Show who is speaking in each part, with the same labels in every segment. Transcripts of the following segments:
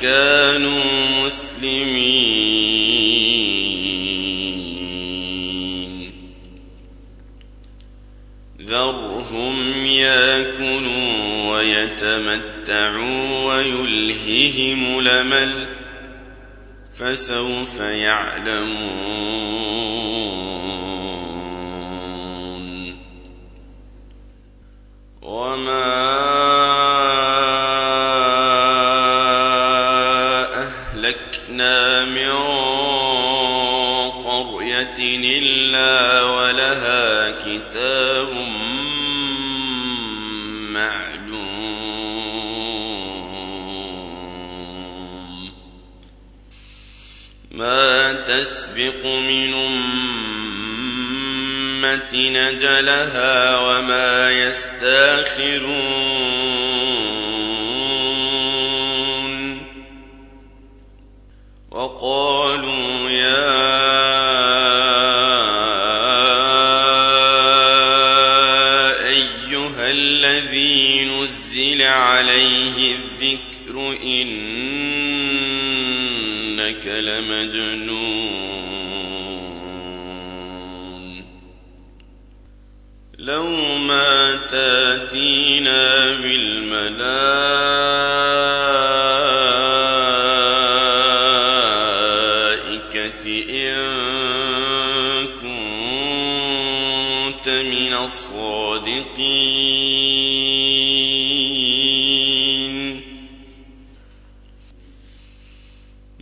Speaker 1: كانوا مسلمين. ذرهم ياكلوا ويتمتعوا ويلههم الأمل فسوف يعلمون. تسبق من أمة نجلها وما يستأخرون. وقالوا يا أيها الذي نزل عليه الذكر إنك لمجنون. تاتينا بالملائكة إن كنت من الصادقين.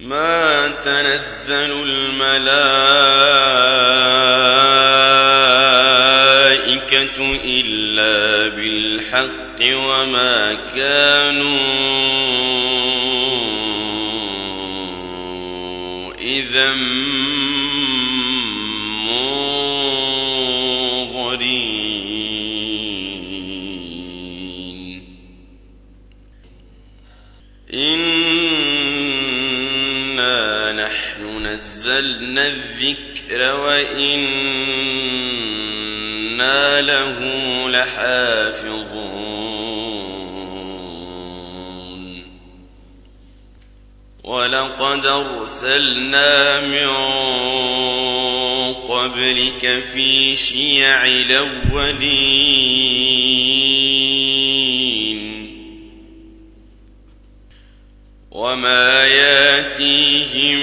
Speaker 1: ما تنزل الملائكة إلا بالحق وما كانوا إذا منظرين. إنا نحن نزلنا الذكر وإنا له لحافظون. ولقد أرسلنا من قبلك في شيع الأولين. وما ياتيهم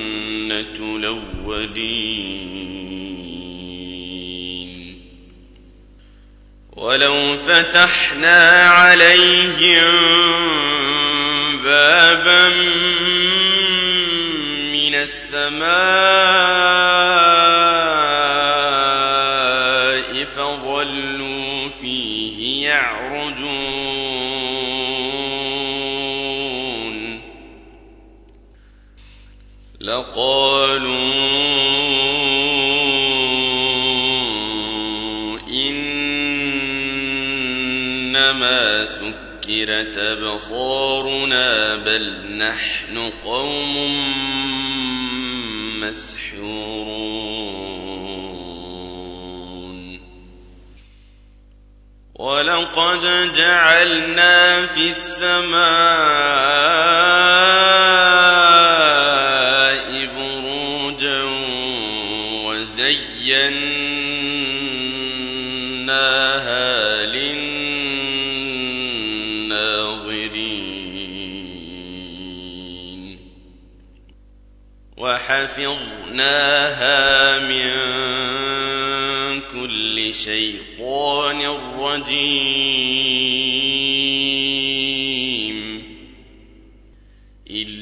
Speaker 1: الأولين. ولو فتحنا عليهم بابا من السماء فظلوا فيه يعرجون. لقالوا إنما سكرت أبصارنا بل نحن قوم مسحورون. ولقد جعلنا في السماء زيناها للناظرين وحفظناها من كل شيطان رجيم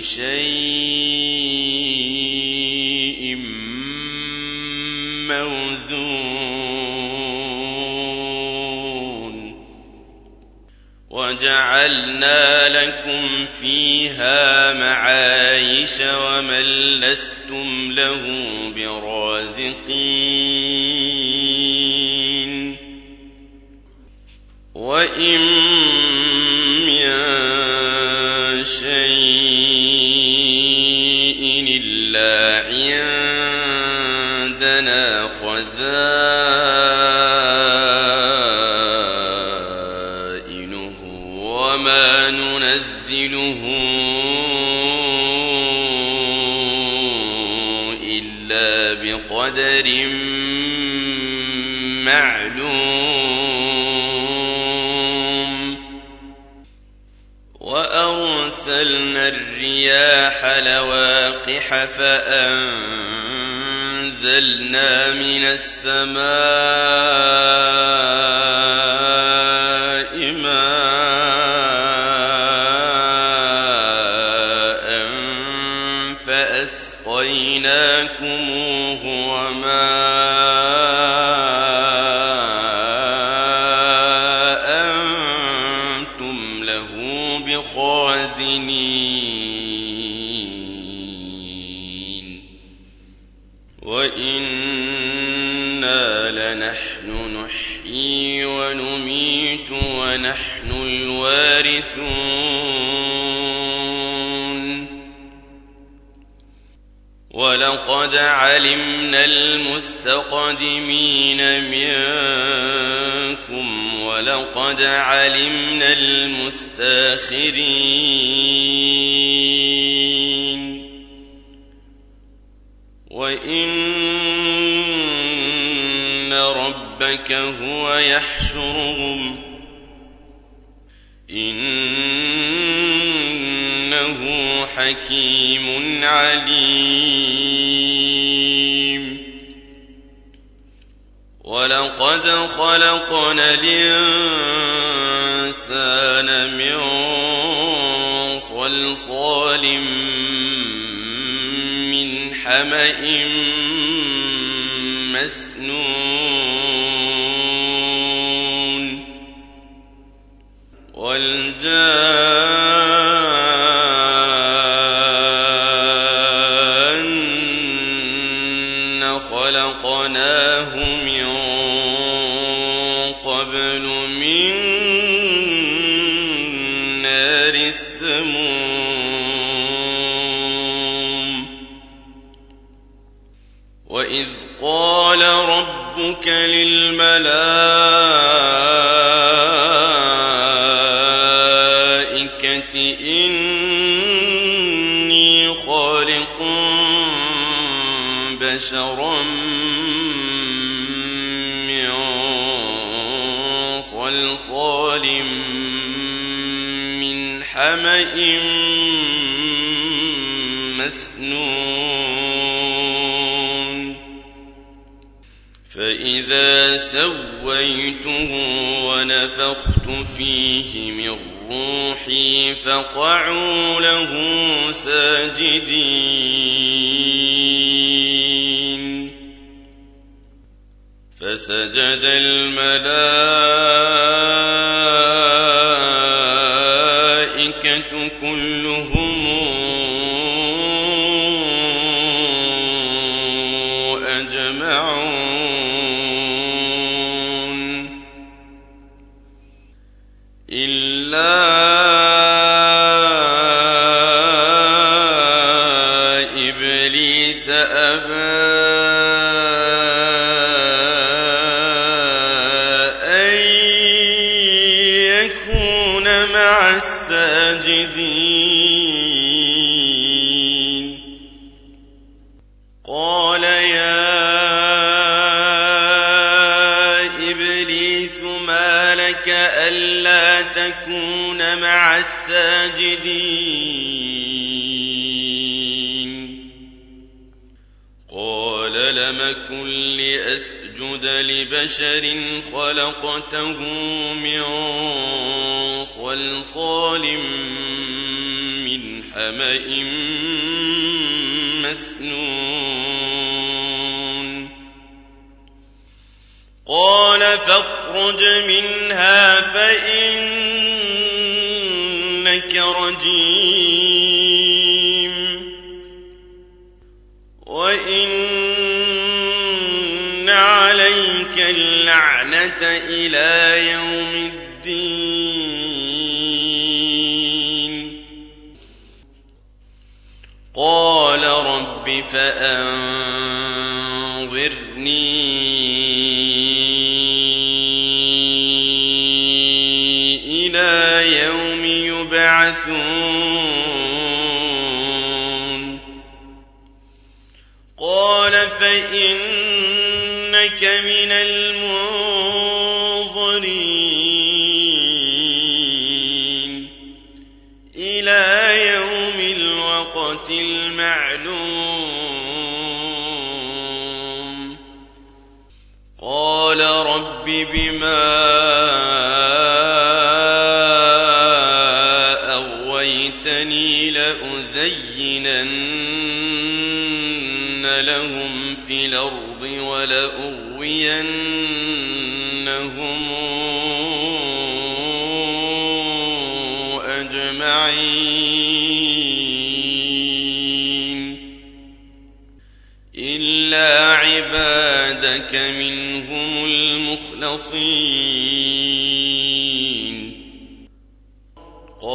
Speaker 1: شيء موزون وجعلنا لكم فيها معايش ومن لستم له برازقين وإن من شيء خزائنه وما ننزله إلا بقدر معلوم. وأرسلنا الرياح لواقح فأنزلنا من السماء الوارثون ولقد علمنا المستقدمين منكم ولقد علمنا المستاخرين وإن ربك هو يحشرهم حكيم عليم. ولقد خلقنا الإنسان من صلصال من حمأ مسنون. والجان من قبل من نار السموم. وإذ قال ربك للملائكة إني خالق بشرا مسنون فإذا سويته ونفخت فيه من روحي فقعوا له ساجدين فسجد الملائكة ما لك ألا تكون مع الساجدين. قال لم كن لأسجد لبشر خلقته من صلصال من حمأ مسنون. قال فاخرج منها فإنك رجيم. وإن عليك اللعنة إلى يوم الدين. قال رب فأنظرني يوم يبعثون قال فإنك من المنظرين إلى يوم الوقت المعلوم قال رب بما لأزينن لهم في الأرض ولأغوينهم أجمعين. إلا عبادك منهم المخلصين.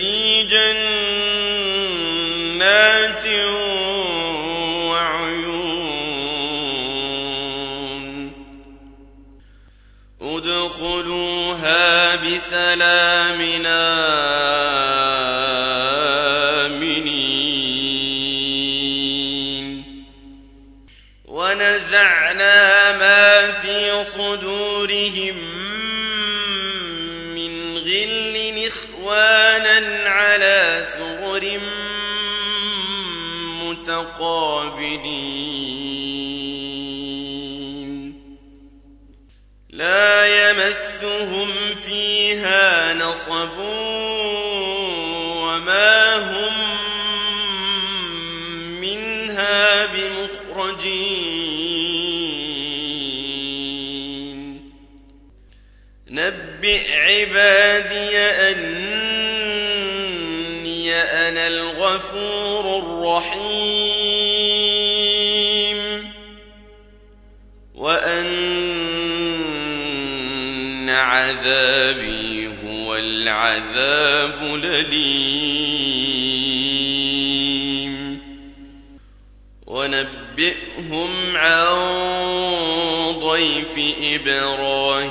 Speaker 1: في جنات وعيون أدخلوها بسلام سرر متقابلين. لا يمسهم فيها نصب وما هم منها بمخرجين. نبئ عبادي أنا الغفور الرحيم. وأن عذابي هو العذاب الأليم. ونبئهم عن ضيف إبراهيم.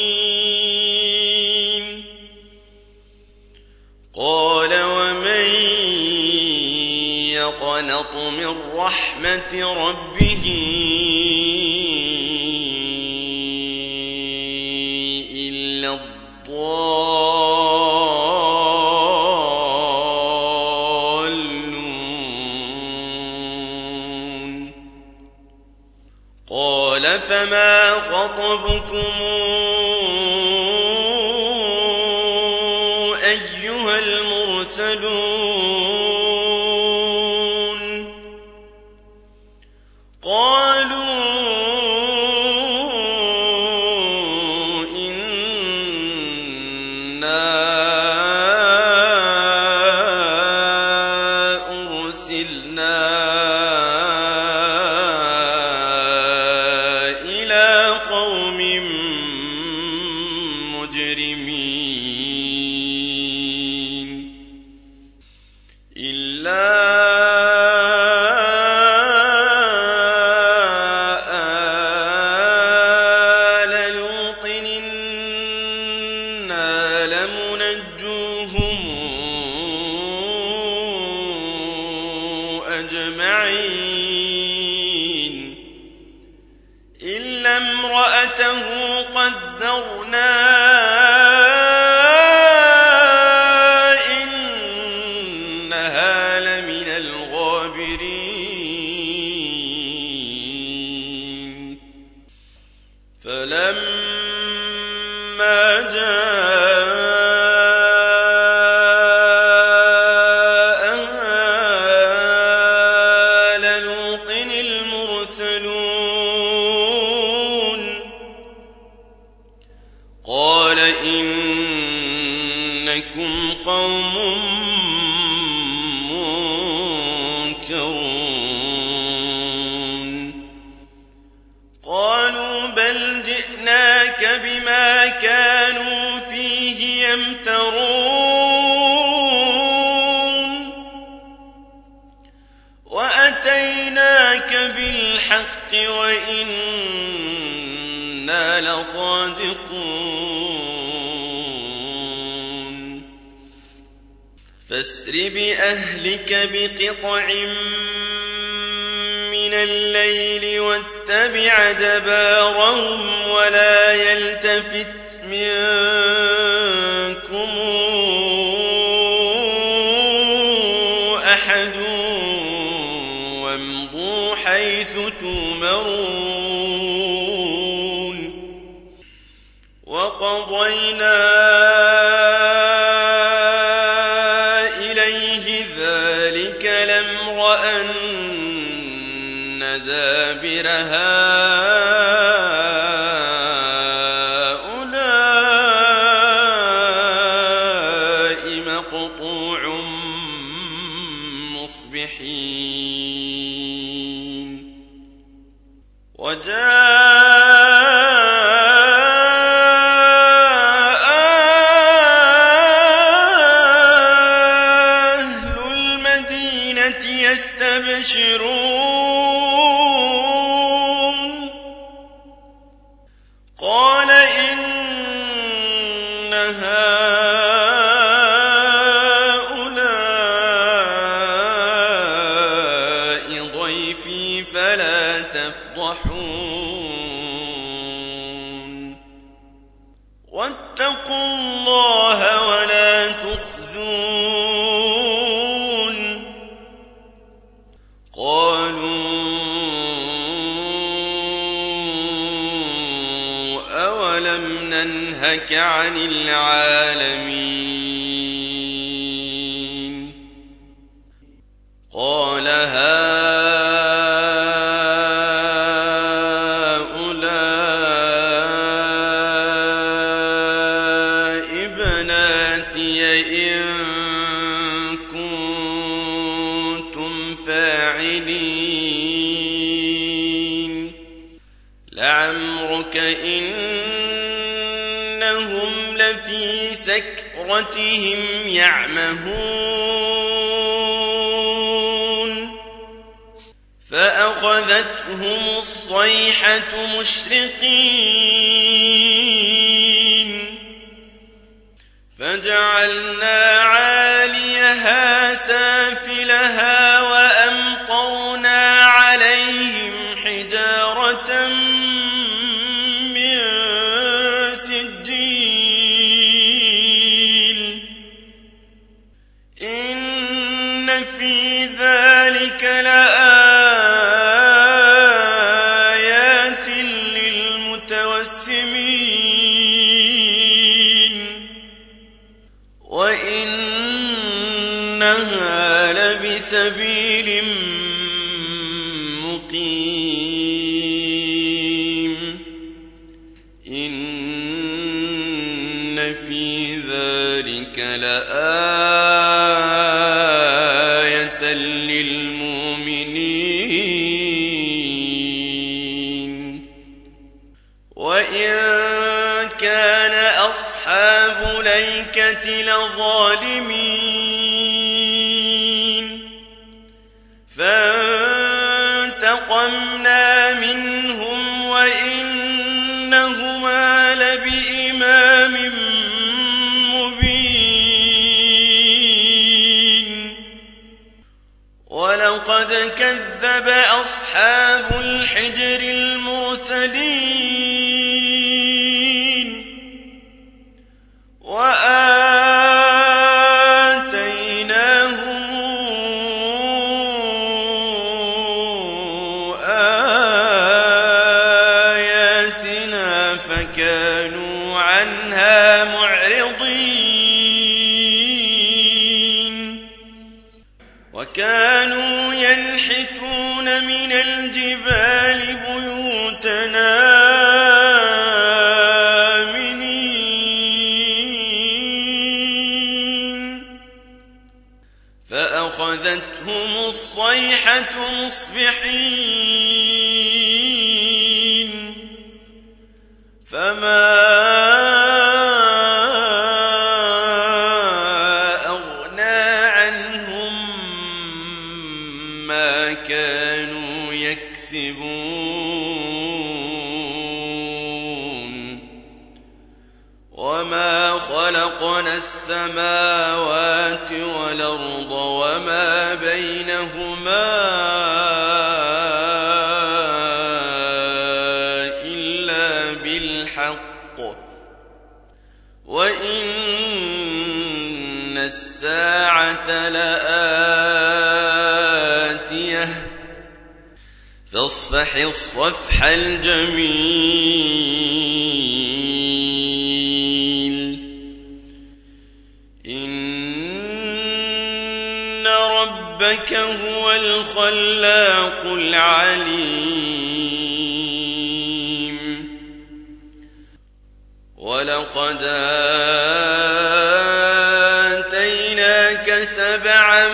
Speaker 1: قال ومن يقنط من رحمة ربه إلا الضالون؟ قال فما خطبكم قالوا وإنا لصادقون فاسر بأهلك بقطع من الليل واتبع دبارهم ولا يلتفت منكم إليه ذلك الأمر أن دابر هؤلاء مقطوع مصبحين. وجاء ننهك عن العالمين. قال هؤلاء يعمهون. فأخذتهم الصيحة مشرقين. فجعلنا عاليها سافلها وأمطرنا ليكة لظالمين فانتقمنا منهم وإنهما لبإمام مبين. ولقد كذب أصحاب الحجر المرسلين. وآتيناهم الصيحة مصبحين. لآتية فاصفح الصفح الجميل. إن ربك هو الخلاق العليم. ولقد آتيناك سبعا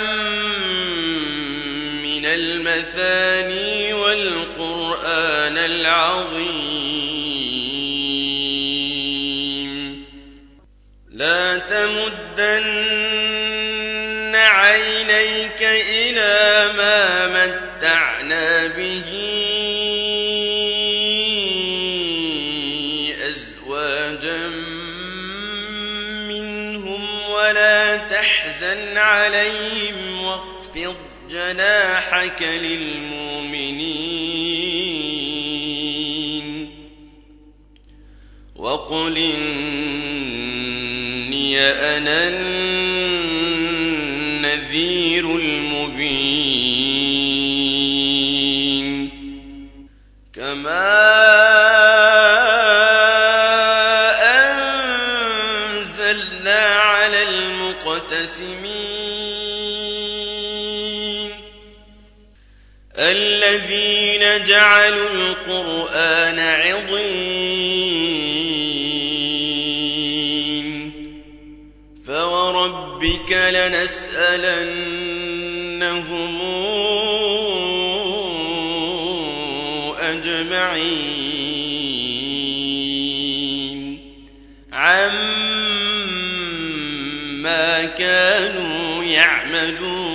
Speaker 1: من المثاني والقرآن العظيم. لا تمدن عينيك إلى ما متعنا به أزواجا ولا تحزن عليهم واخفض جناحك للمؤمنين. وقل إني أنا النذير المبين. الذين جعلوا القرآن عضين. فوربك لنسألنهم أجمعين. عما كانوا يعملون.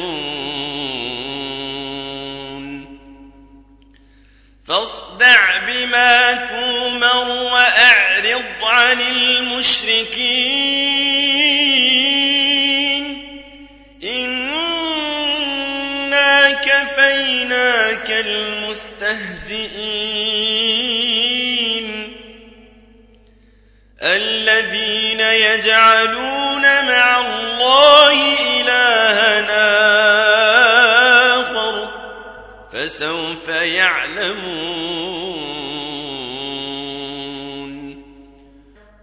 Speaker 1: بما تومر وأعرض عن المشركين. إنا كفيناك المستهزئين. الذين يجعلون مع الله إلهنا آخر فسوف يعلمون.